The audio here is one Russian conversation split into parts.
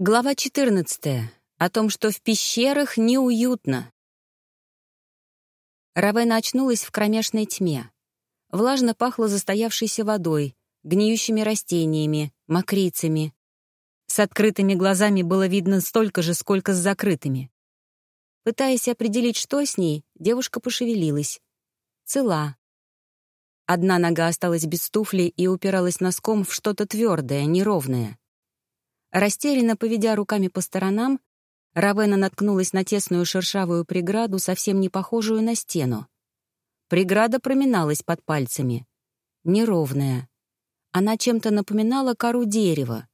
Глава 14. О том, что в пещерах неуютно. Равена очнулась в кромешной тьме. Влажно пахло застоявшейся водой, гниющими растениями, мокрицами. С открытыми глазами было видно столько же, сколько с закрытыми. Пытаясь определить, что с ней, девушка пошевелилась. Цела. Одна нога осталась без туфли и упиралась носком в что-то твердое, неровное. Растерянно поведя руками по сторонам, Равена наткнулась на тесную шершавую преграду, совсем не похожую на стену. Преграда проминалась под пальцами. Неровная. Она чем-то напоминала кору дерева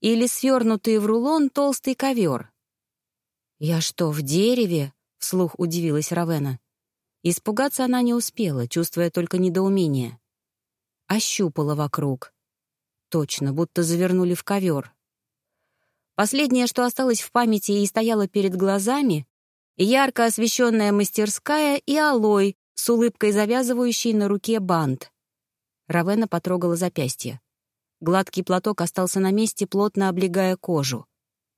или свернутый в рулон толстый ковер. «Я что, в дереве?» — вслух удивилась Равена. Испугаться она не успела, чувствуя только недоумение. Ощупала вокруг. Точно, будто завернули в ковер. Последнее, что осталось в памяти и стояло перед глазами, ярко освещенная мастерская и алой с улыбкой завязывающей на руке бант. Равена потрогала запястье. Гладкий платок остался на месте, плотно облегая кожу.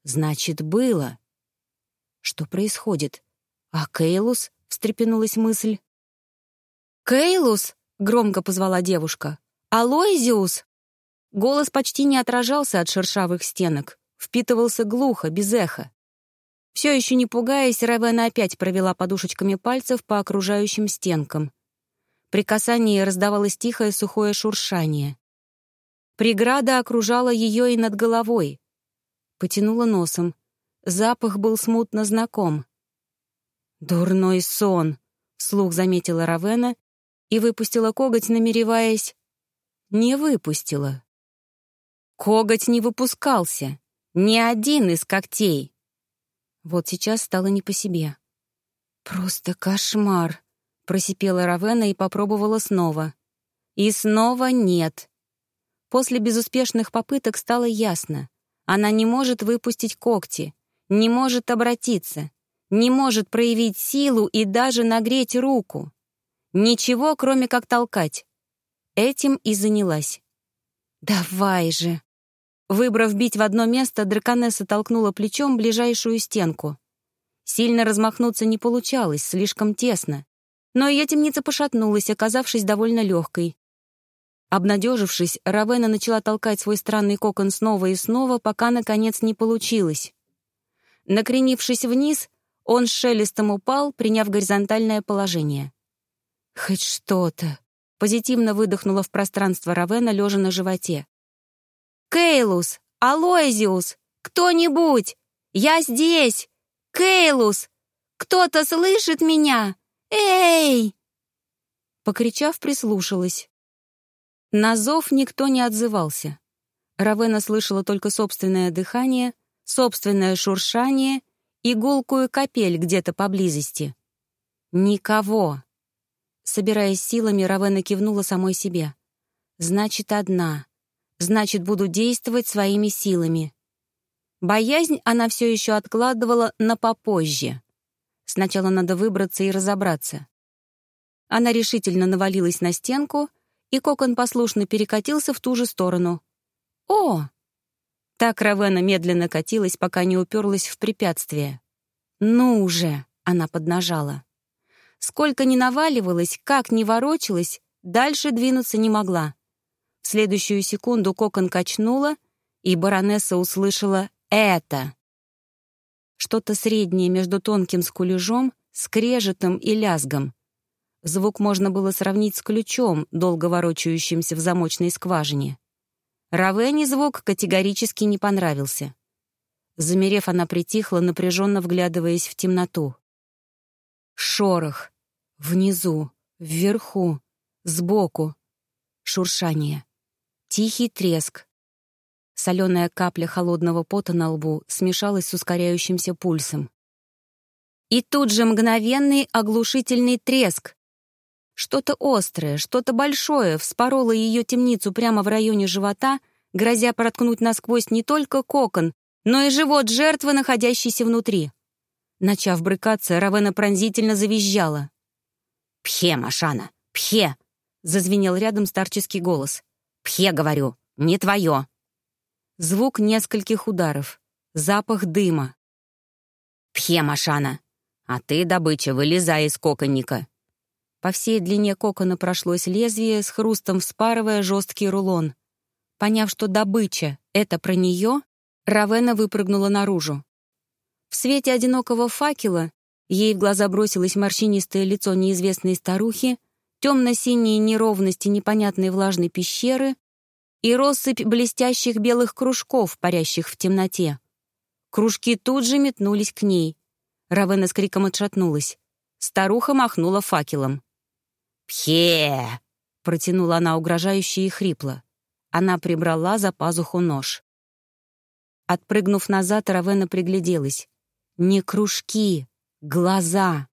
Значит, было. Что происходит? А Кейлус? — встрепенулась мысль. «Кейлус!» — громко позвала девушка. «Алоизиус!» Голос почти не отражался от шершавых стенок впитывался глухо, без эха. Все еще не пугаясь, Равена опять провела подушечками пальцев по окружающим стенкам. При касании раздавалось тихое сухое шуршание. Преграда окружала ее и над головой. Потянула носом. Запах был смутно знаком. «Дурной сон», — вслух заметила Равена и выпустила коготь, намереваясь... Не выпустила. Коготь не выпускался. Ни один из когтей. Вот сейчас стало не по себе. «Просто кошмар», — просипела Равена и попробовала снова. И снова нет. После безуспешных попыток стало ясно. Она не может выпустить когти, не может обратиться, не может проявить силу и даже нагреть руку. Ничего, кроме как толкать. Этим и занялась. «Давай же!» Выбрав бить в одно место, драконесса толкнула плечом ближайшую стенку. Сильно размахнуться не получалось, слишком тесно. Но ее темница пошатнулась, оказавшись довольно легкой. Обнадежившись, Равена начала толкать свой странный кокон снова и снова, пока, наконец, не получилось. Накренившись вниз, он с шелестом упал, приняв горизонтальное положение. «Хоть что-то!» — позитивно выдохнула в пространство Равена, лежа на животе. Кейлус! Алойзиус! Кто-нибудь! Я здесь! Кейлус! Кто-то слышит меня? Эй!» Покричав, прислушалась. На зов никто не отзывался. Равена слышала только собственное дыхание, собственное шуршание и капель где-то поблизости. Никого. Собираясь силами, Равена кивнула самой себе. «Значит, одна значит, буду действовать своими силами. Боязнь она все еще откладывала на попозже. Сначала надо выбраться и разобраться. Она решительно навалилась на стенку, и кокон послушно перекатился в ту же сторону. «О!» Так Равена медленно катилась, пока не уперлась в препятствие. «Ну уже!» — она поднажала. Сколько ни наваливалась, как ни ворочалась, дальше двинуться не могла. В следующую секунду кокон качнула, и баронесса услышала «это». Что-то среднее между тонким скулежом, скрежетом и лязгом. Звук можно было сравнить с ключом, долго ворочающимся в замочной скважине. Равене звук категорически не понравился. Замерев, она притихла, напряженно вглядываясь в темноту. Шорох. Внизу, вверху, сбоку. Шуршание. Тихий треск. Соленая капля холодного пота на лбу смешалась с ускоряющимся пульсом. И тут же мгновенный оглушительный треск. Что-то острое, что-то большое вспороло ее темницу прямо в районе живота, грозя проткнуть насквозь не только кокон, но и живот жертвы, находящейся внутри. Начав брыкаться, Равена пронзительно завизжала. «Пхе, Машана, пхе!» — зазвенел рядом старческий голос. «Пхе, говорю, не твое!» Звук нескольких ударов. запах дыма. «Пхе, Машана! А ты, добыча, вылезай из коконника!» По всей длине кокона прошлось лезвие, с хрустом вспарывая жесткий рулон. Поняв, что добыча — это про нее, Равена выпрыгнула наружу. В свете одинокого факела ей в глаза бросилось морщинистое лицо неизвестной старухи, темно-синие неровности непонятной влажной пещеры и россыпь блестящих белых кружков, парящих в темноте. Кружки тут же метнулись к ней. Равена с криком отшатнулась. Старуха махнула факелом. «Пхе!» — протянула она угрожающе и хрипло. Она прибрала за пазуху нож. Отпрыгнув назад, Равена пригляделась. Не кружки, глаза.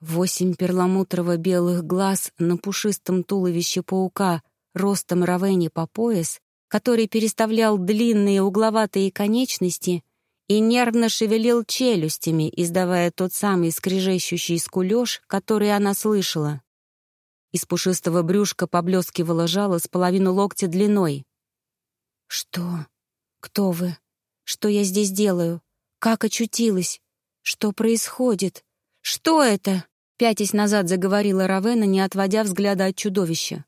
Восемь перламутрово-белых глаз на пушистом туловище паука ростом Равене по пояс, который переставлял длинные угловатые конечности и нервно шевелил челюстями, издавая тот самый скрежещущий скулёж, который она слышала. Из пушистого брюшка поблескивало жало с половину локтя длиной. «Что? Кто вы? Что я здесь делаю? Как очутилась? Что происходит? Что это?» Пятясь назад заговорила Равена, не отводя взгляда от чудовища.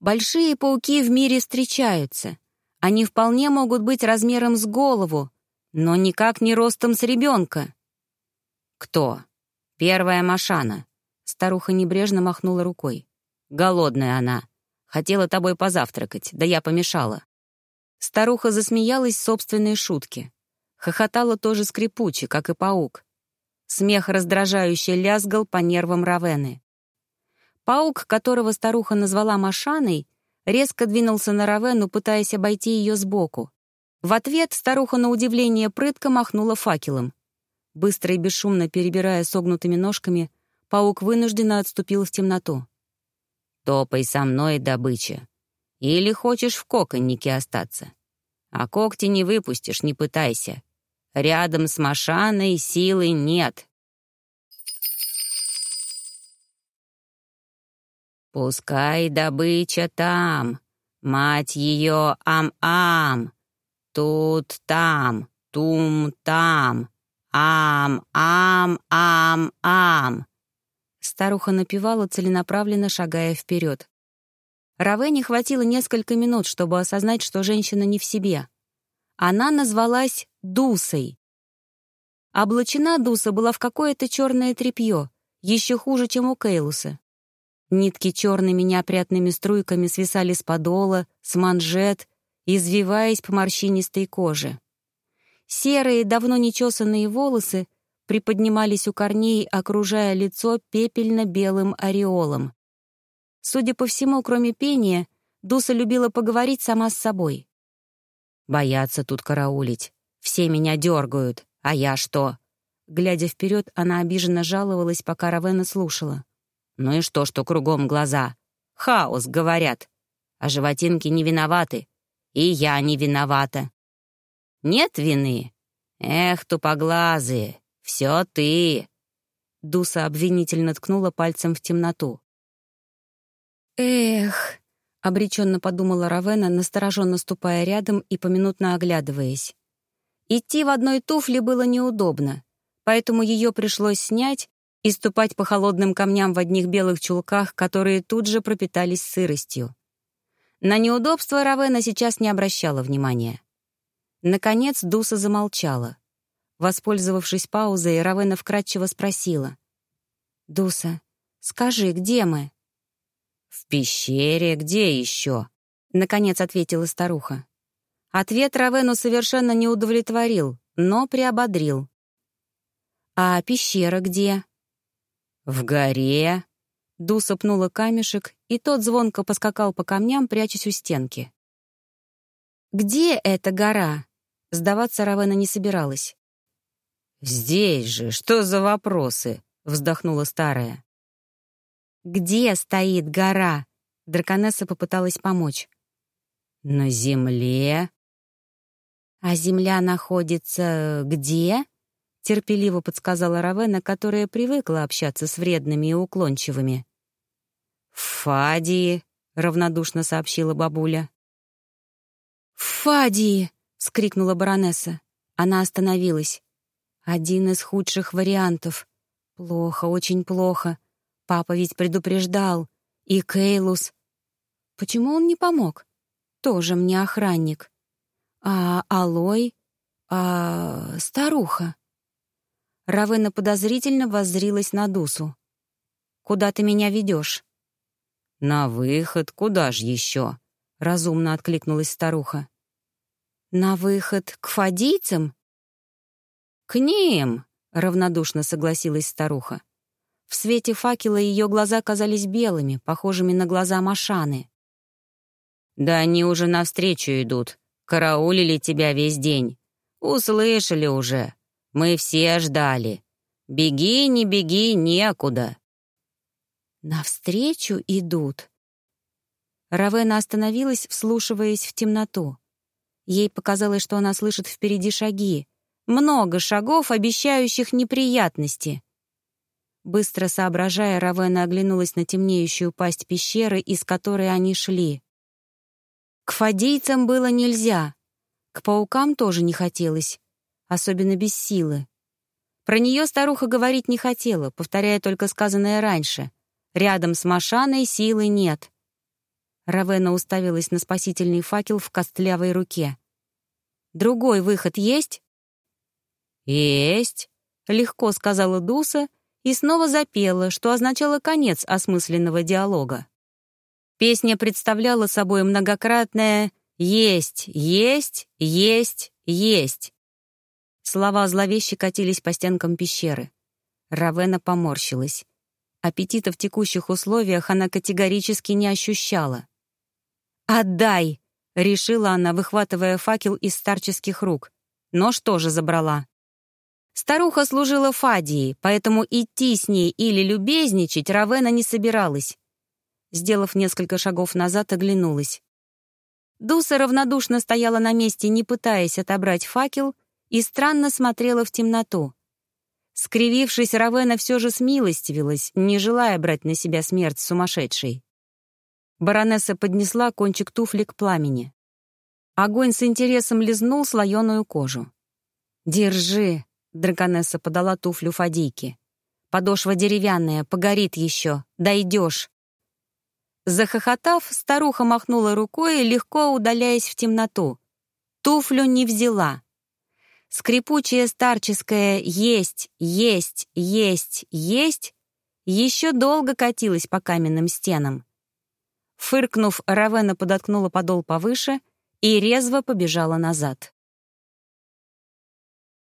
«Большие пауки в мире встречаются. Они вполне могут быть размером с голову, но никак не ростом с ребенка». «Кто?» «Первая Машана», Старуха небрежно махнула рукой. «Голодная она. Хотела тобой позавтракать, да я помешала». Старуха засмеялась собственной шутке. Хохотала тоже скрипуче, как и паук. Смех раздражающе лязгал по нервам Равены. Паук, которого старуха назвала Машаной, резко двинулся на Равену, пытаясь обойти ее сбоку. В ответ старуха на удивление прытко махнула факелом. Быстро и бесшумно перебирая согнутыми ножками, Паук вынужденно отступил в темноту. «Топай со мной, добыча. Или хочешь в коконнике остаться. А когти не выпустишь, не пытайся. Рядом с Машаной силы нет». «Пускай добыча там, мать ее ам-ам, тут там, тум там, ам-ам-ам-ам». Старуха напевала, целенаправленно шагая вперед. Равене хватило несколько минут, чтобы осознать, что женщина не в себе. Она назвалась Дусой. Облачена Дуса была в какое-то черное тряпье, еще хуже, чем у Кейлуса. Нитки черными неопрятными струйками свисали с подола, с манжет, извиваясь по морщинистой коже. Серые, давно нечесанные волосы приподнимались у корней, окружая лицо пепельно-белым ореолом. Судя по всему, кроме пения, Дуса любила поговорить сама с собой. «Боятся тут караулить. Все меня дергают. А я что?» Глядя вперед, она обиженно жаловалась, пока Равена слушала. «Ну и что, что кругом глаза? Хаос, говорят. А животинки не виноваты. И я не виновата. Нет вины? Эх, тупоглазые, «Все ты!» Дуса обвинительно ткнула пальцем в темноту. «Эх!» — обреченно подумала Равена, настороженно ступая рядом и поминутно оглядываясь. Идти в одной туфле было неудобно, поэтому ее пришлось снять и ступать по холодным камням в одних белых чулках, которые тут же пропитались сыростью. На неудобство Равена сейчас не обращала внимания. Наконец Дуса замолчала. Воспользовавшись паузой, Равена вкратчиво спросила. «Дуса, скажи, где мы?» «В пещере, где еще?» — наконец ответила старуха. Ответ Равену совершенно не удовлетворил, но приободрил. «А пещера где?» «В горе». Дуса пнула камешек, и тот звонко поскакал по камням, прячась у стенки. «Где эта гора?» Сдаваться Равена не собиралась. «Здесь же, что за вопросы?» — вздохнула старая. «Где стоит гора?» — драконесса попыталась помочь. «На земле». «А земля находится где?» — терпеливо подсказала Равена, которая привыкла общаться с вредными и уклончивыми. «В Фадии», — равнодушно сообщила бабуля. «В Фадии!» — скрикнула баронесса. Она остановилась. Один из худших вариантов. Плохо, очень плохо. Папа ведь предупреждал. И Кейлус. Почему он не помог? Тоже мне охранник. А Алой? А старуха? Равена подозрительно воззрилась на Дусу. «Куда ты меня ведешь?» «На выход, куда ж еще?» — разумно откликнулась старуха. «На выход к фадийцам?» «К ним!» — равнодушно согласилась старуха. В свете факела ее глаза казались белыми, похожими на глаза Машаны. «Да они уже навстречу идут. Караулили тебя весь день. Услышали уже. Мы все ждали. Беги, не беги, некуда». «Навстречу идут». Равена остановилась, вслушиваясь в темноту. Ей показалось, что она слышит впереди шаги. Много шагов, обещающих неприятности. Быстро соображая, Равена оглянулась на темнеющую пасть пещеры, из которой они шли. К фадейцам было нельзя. К паукам тоже не хотелось, особенно без силы. Про нее старуха говорить не хотела, повторяя только сказанное раньше. Рядом с Машаной силы нет. Равена уставилась на спасительный факел в костлявой руке. «Другой выход есть?» «Есть», — легко сказала Дуса и снова запела, что означало конец осмысленного диалога. Песня представляла собой многократное «есть, есть, есть, есть». Слова зловеще катились по стенкам пещеры. Равена поморщилась. Аппетита в текущих условиях она категорически не ощущала. «Отдай!» — решила она, выхватывая факел из старческих рук. Нож тоже забрала. Старуха служила Фадии, поэтому идти с ней или любезничать Равена не собиралась. Сделав несколько шагов назад, оглянулась. Дуса равнодушно стояла на месте, не пытаясь отобрать факел, и странно смотрела в темноту. Скривившись, Равена все же смилостивилась, не желая брать на себя смерть сумасшедшей. Баронесса поднесла кончик туфли к пламени. Огонь с интересом лизнул слоеную кожу. «Держи», — драконесса подала туфлю Фадийке. «Подошва деревянная, погорит еще, дойдешь». Захохотав, старуха махнула рукой, легко удаляясь в темноту. Туфлю не взяла. Скрипучее старческое «есть, есть, есть, есть» еще долго катилась по каменным стенам. Фыркнув, Равена подоткнула подол повыше и резво побежала назад.